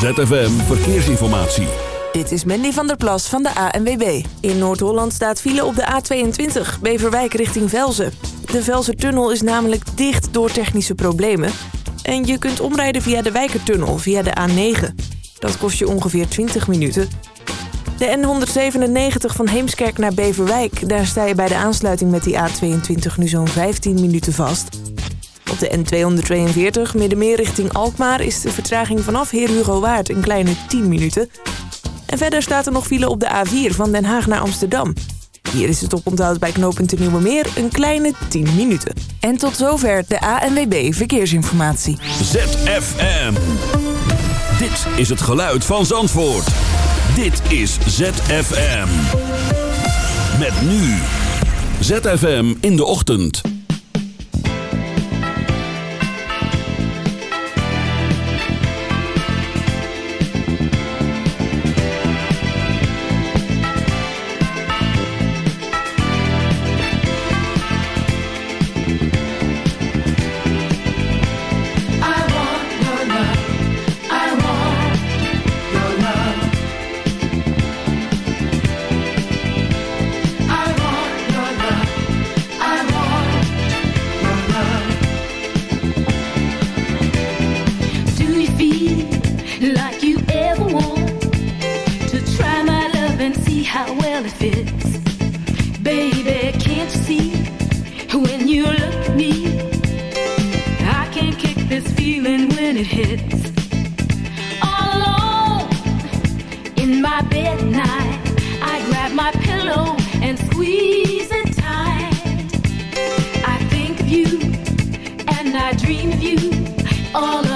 ZFM Verkeersinformatie. Dit is Mandy van der Plas van de ANWB. In Noord-Holland staat file op de A22, Beverwijk richting Velzen. De Velzen-tunnel is namelijk dicht door technische problemen. En je kunt omrijden via de Wijkertunnel, via de A9. Dat kost je ongeveer 20 minuten. De N197 van Heemskerk naar Beverwijk. Daar sta je bij de aansluiting met die A22 nu zo'n 15 minuten vast. Op de N242 Middenmeer richting Alkmaar is de vertraging vanaf Heer Hugo Waard een kleine 10 minuten. En verder staat er nog file op de A4 van Den Haag naar Amsterdam. Hier is het oponthoud bij knooppunt Nieuwe Meer een kleine 10 minuten. En tot zover de ANWB Verkeersinformatie. ZFM. Dit is het geluid van Zandvoort. Dit is ZFM. Met nu. ZFM in de ochtend. Dream of you. All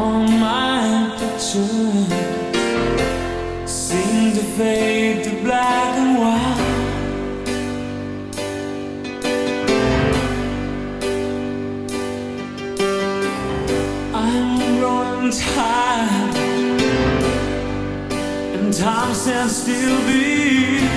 On my pictures seem to fade to black and white. I'm growing tired, and time stands still. Be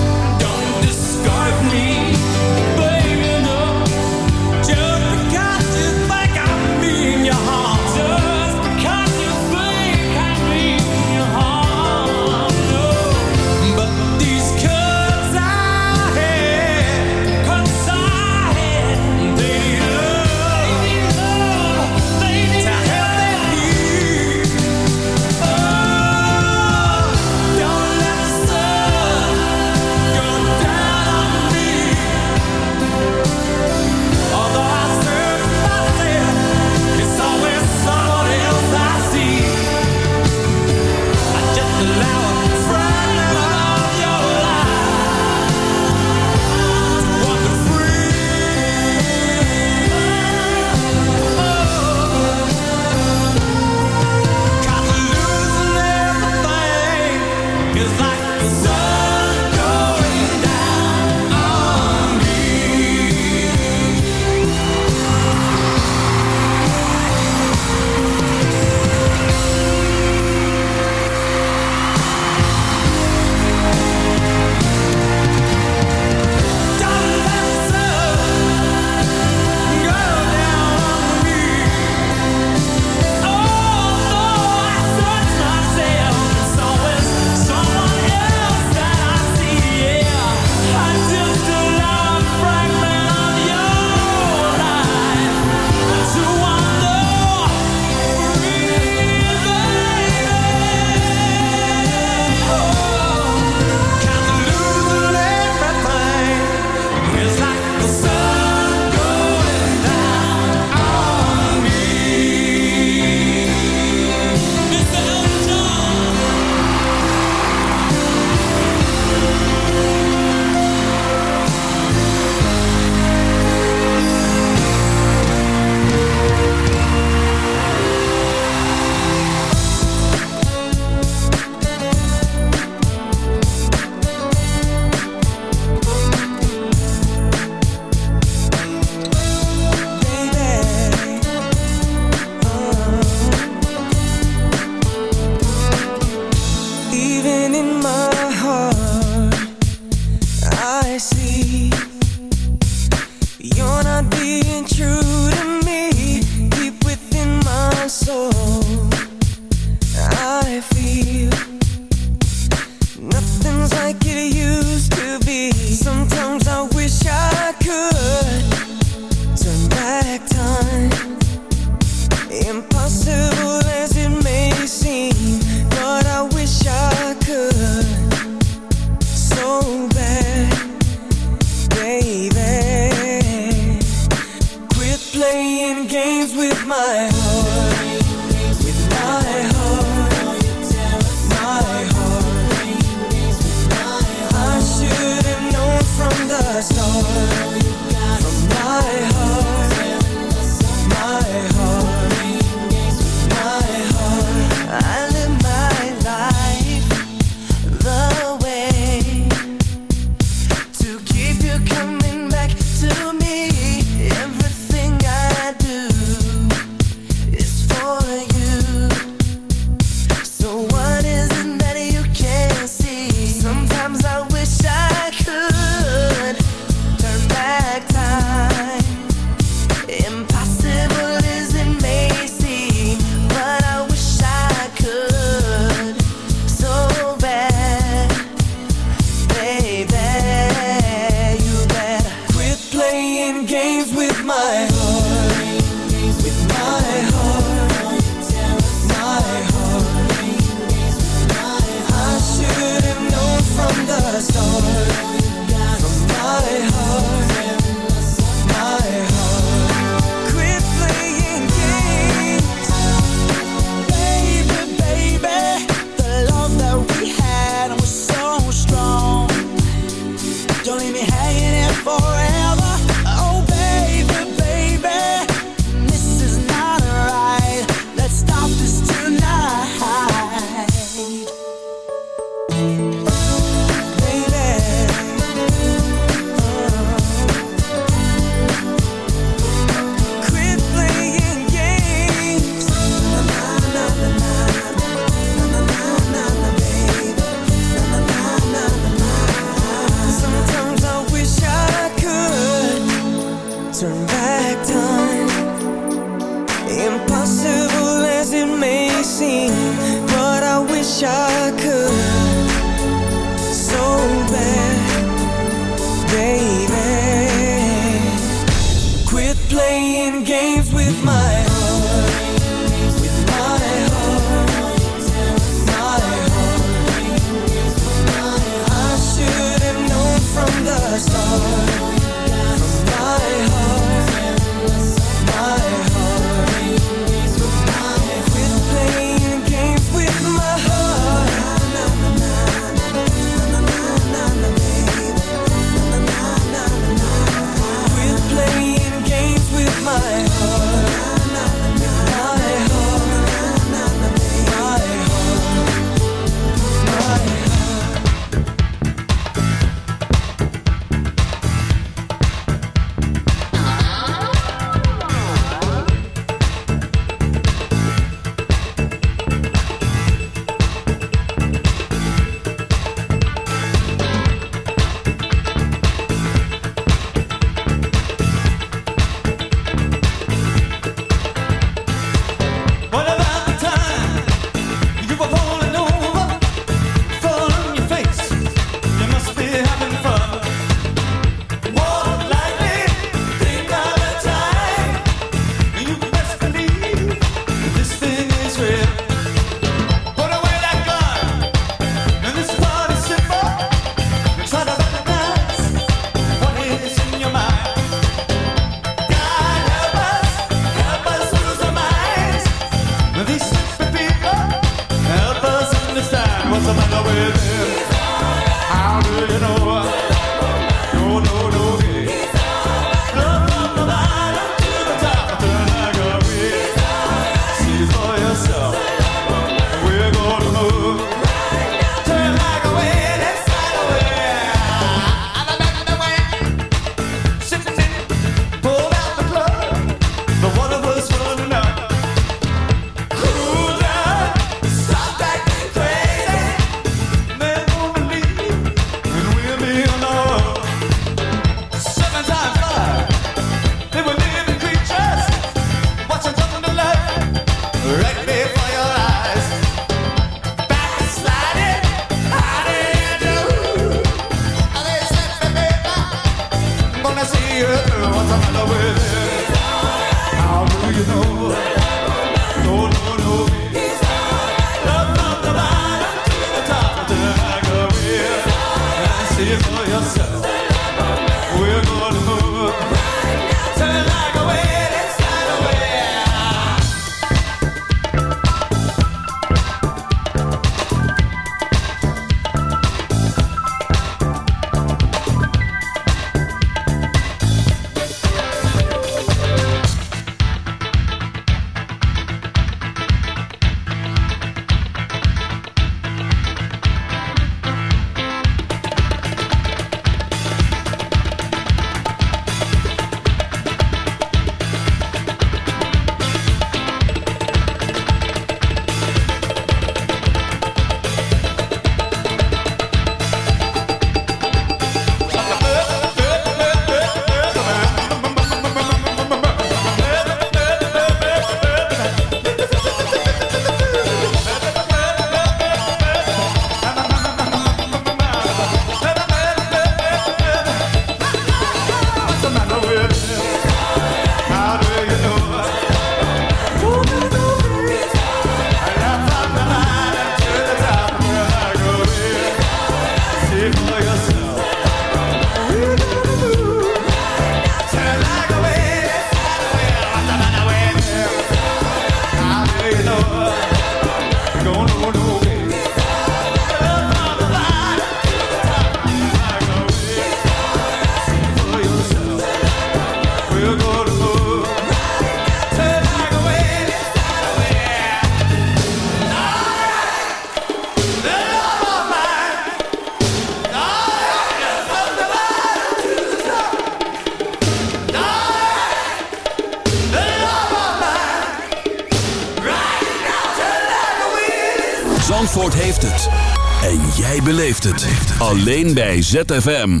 Alleen bij ZFM.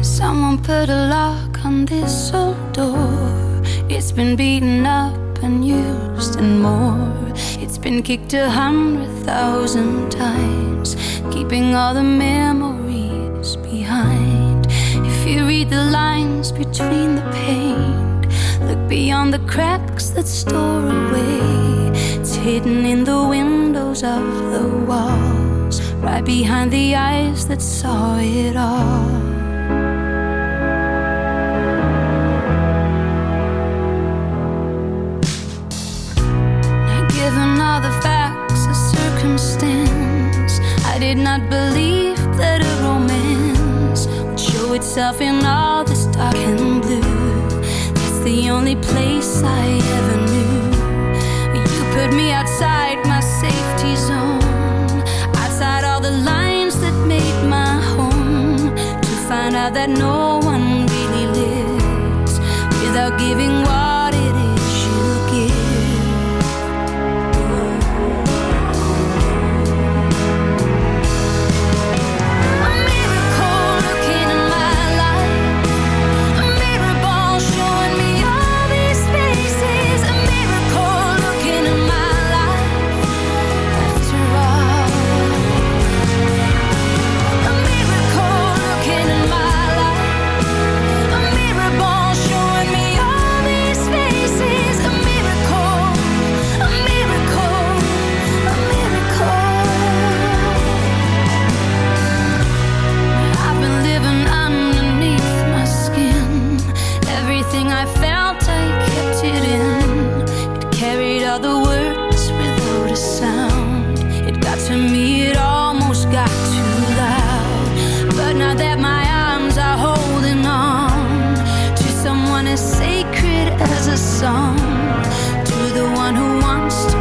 Someone put a lock on this old door. It's been beaten up and used and more. It's been kicked a hundred thousand times. Keeping all the memories the lines between the paint. Look beyond the cracks that store away. It's hidden in the windows of the walls, right behind the eyes that saw it all. Given all the facts, the circumstance, I did not believe that a romance would show itself in song to the one who wants to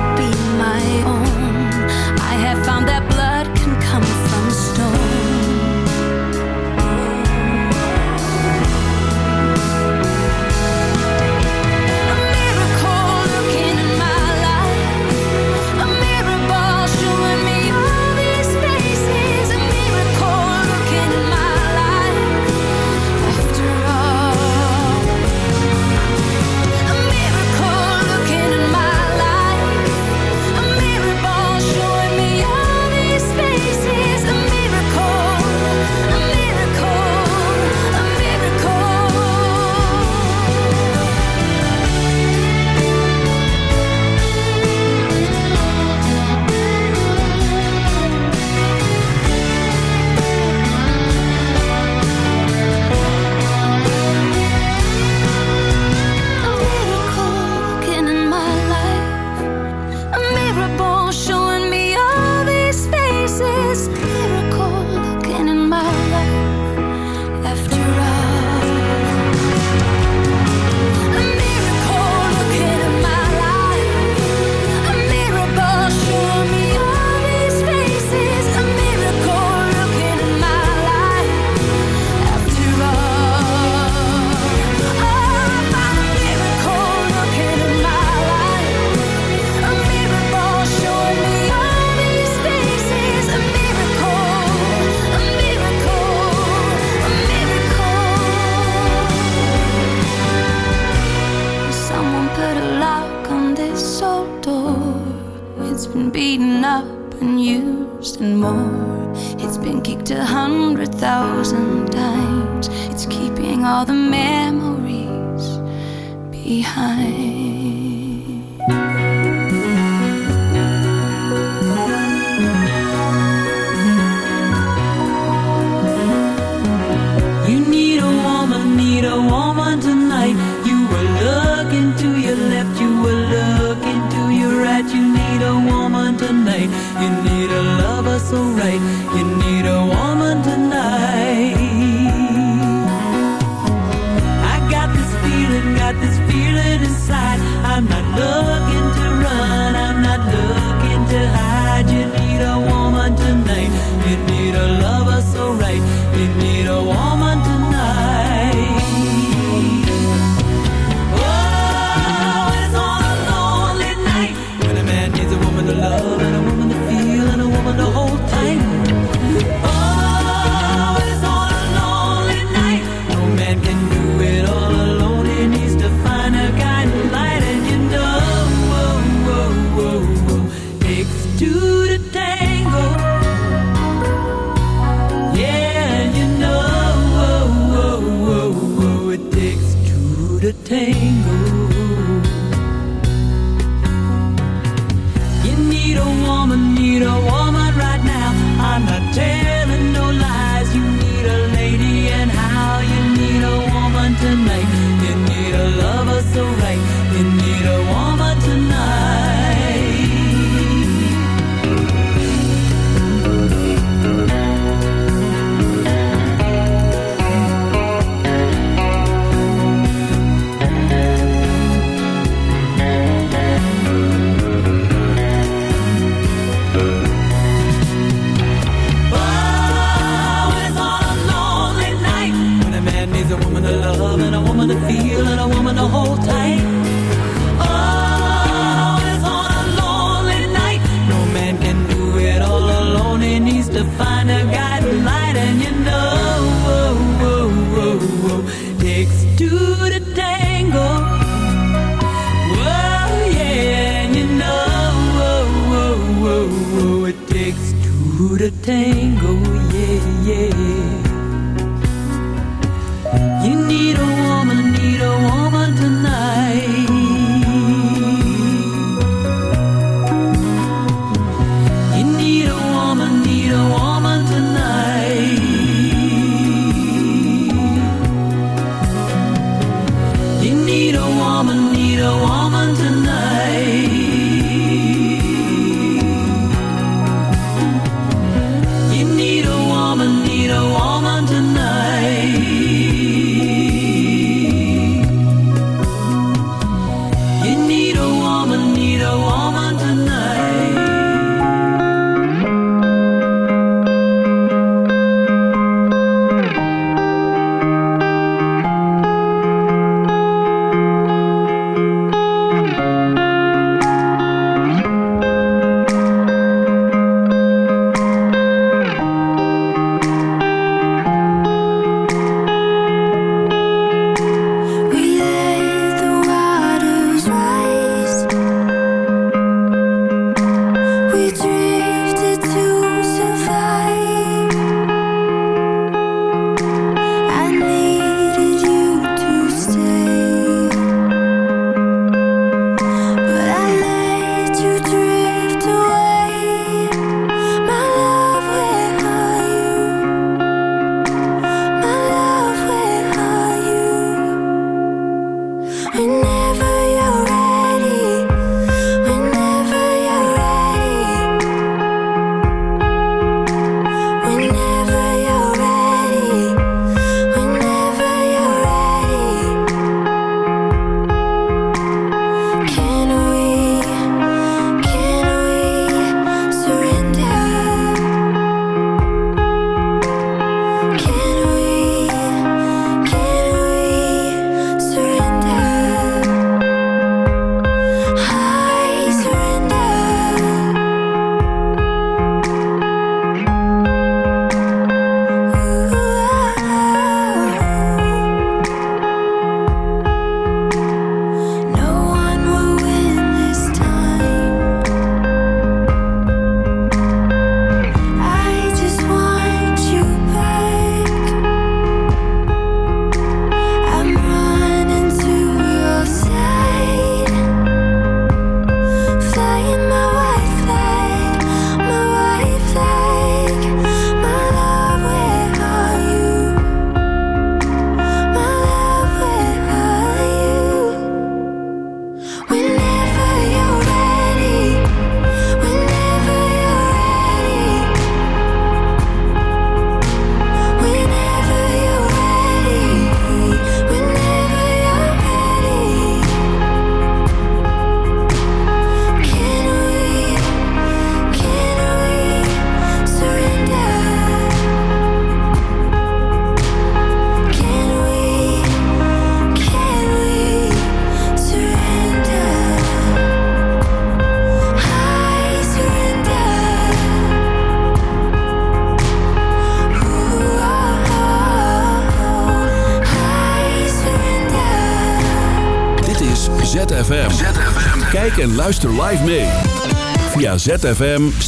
en luister live mee via zfm-live.nl.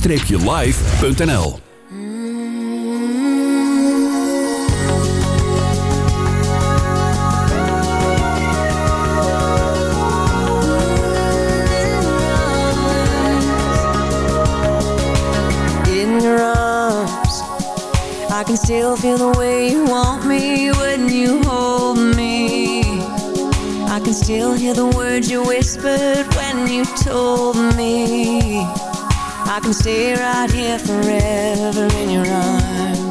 I can still feel the way you want me when you hold can still hear the words you whispered when you told me. I can stay right here forever in your arms.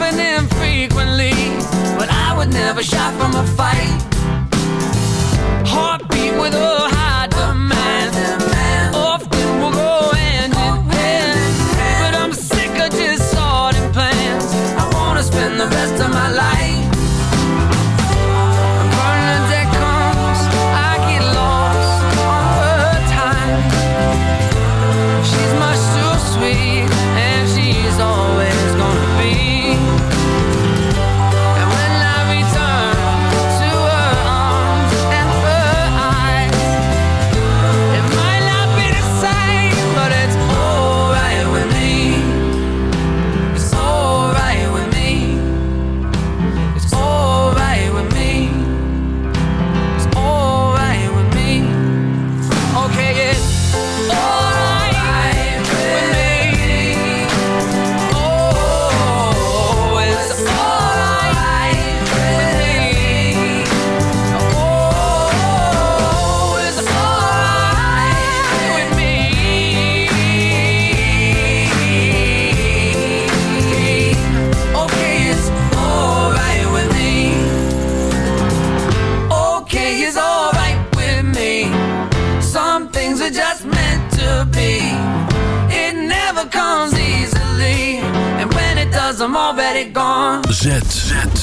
Happening frequently, but I would never shy from a fight.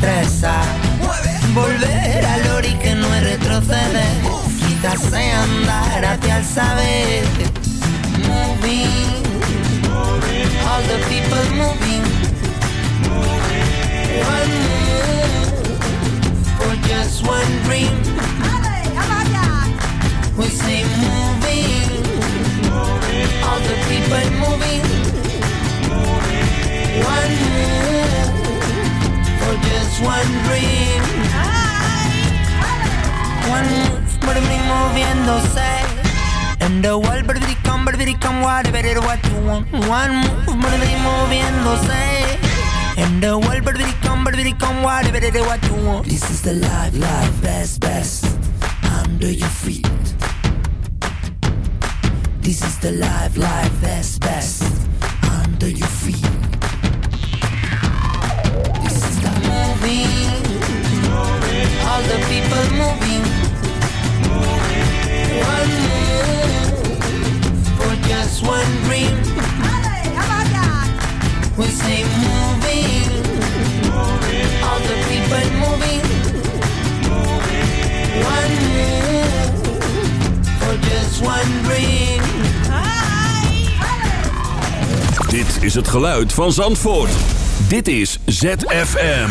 destreza. Volver al ori que no es retroceder, quizás andar hacia el saber. Moving, all the people moving. One move for just one dream. We say moving, all the people moving. One move just one dream. One move, baby, moviéndose. And the world, baby, come, baby, come, whatever it what you want. One move, baby, moviéndose. And the world, baby, come, baby, come, whatever it what you want. This is the life, life, best, best. Under your feet. This is the life, life, best, best. All the people moving. One move for just one dream. We say moving. All the people moving. One move for just one dream. Dit is het geluid van Zandvoort. Dit is ZFM.